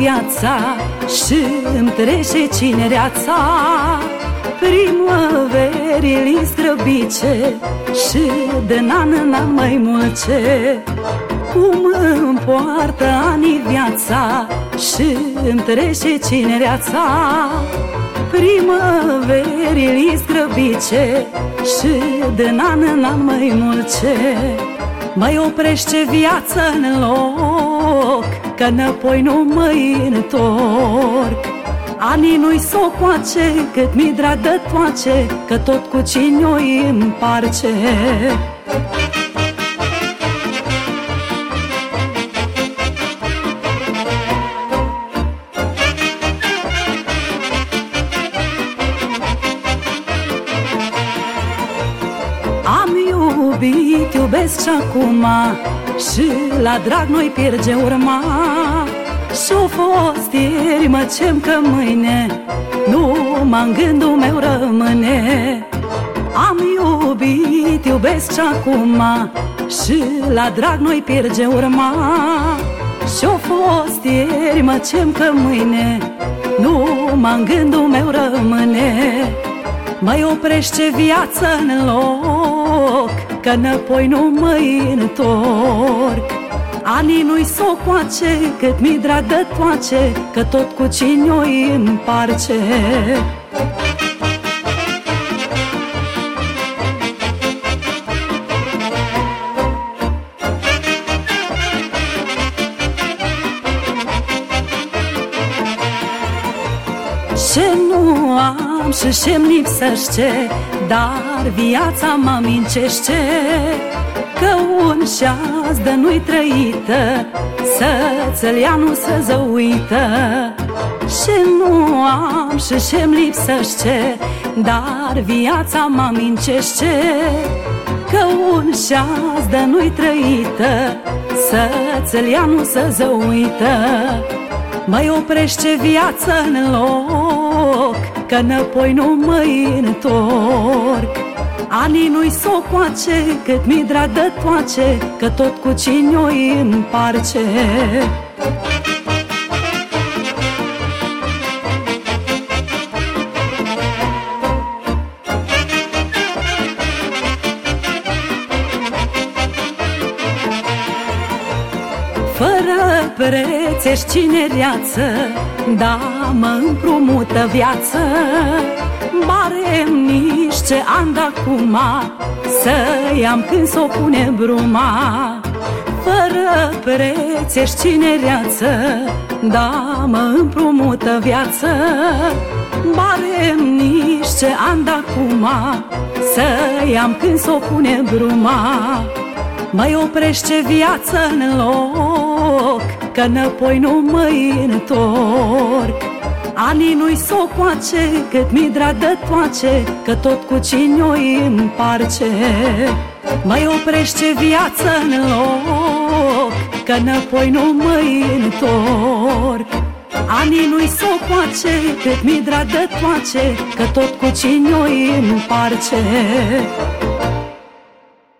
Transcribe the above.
viața și îmi trece cinereața. Primăverii străbice și de nan în an mai mulce. Cum îmi poartă anii viața și îmi trece cinereața. Primăverii străbice și de nan în an mai mulce. Mai oprește viața în loc Că înapoi nu mă întorc. Anii nu-i socoace Cât mi drag de toace Că tot cu cine o împarce. Iubit, iubesc și acum Și la drag noi pierge urma. Și-o fost ieri, mă cem că mâine Nu mă gândul meu rămâne. Am iubit, iubesc și acum Și la drag noi pierge urma. Și-o fost ieri, mă cem că mâine Nu mă gândul meu rămâne. Mai oprește viața în loc Că înapoi nu mă întorc. Anii nu-i socoace Cât mi drag de toace Că tot cu cine o împarce Ce nu am și ce-mi lipsește Dar viața mă mincește Că un șas de nu-i trăită Să-ți-l ia, nu să zăuită. Ce nu am și ce-mi lipsește Dar viața mă mincește Că un șas de nu-i trăită Să-ți-l ia, nu să zăuită mai oprește viața în loc Că înapoi nu mă întorc. Anii nu-i socoace Cât mi drag de toace Că tot cu cine o împarce Fără preț ești cinereață Da, mă împrumută viață. Barem niște ani acum Să i-am când s-o pune bruma. Fără preț ești cinereață Da, mă împrumută viață. Barem niște ani acum Să i-am când s-o pune bruma. Mai oprește viața în loc Că înapoi nu mă întorc. Anii nu-i socoace Cât mi drag de toace Că tot cu cine o împarce Mai oprește viața în loc Că înapoi nu mă întorc. Anii nu-i socoace Cât mi drag de toace Că tot cu cine o împarce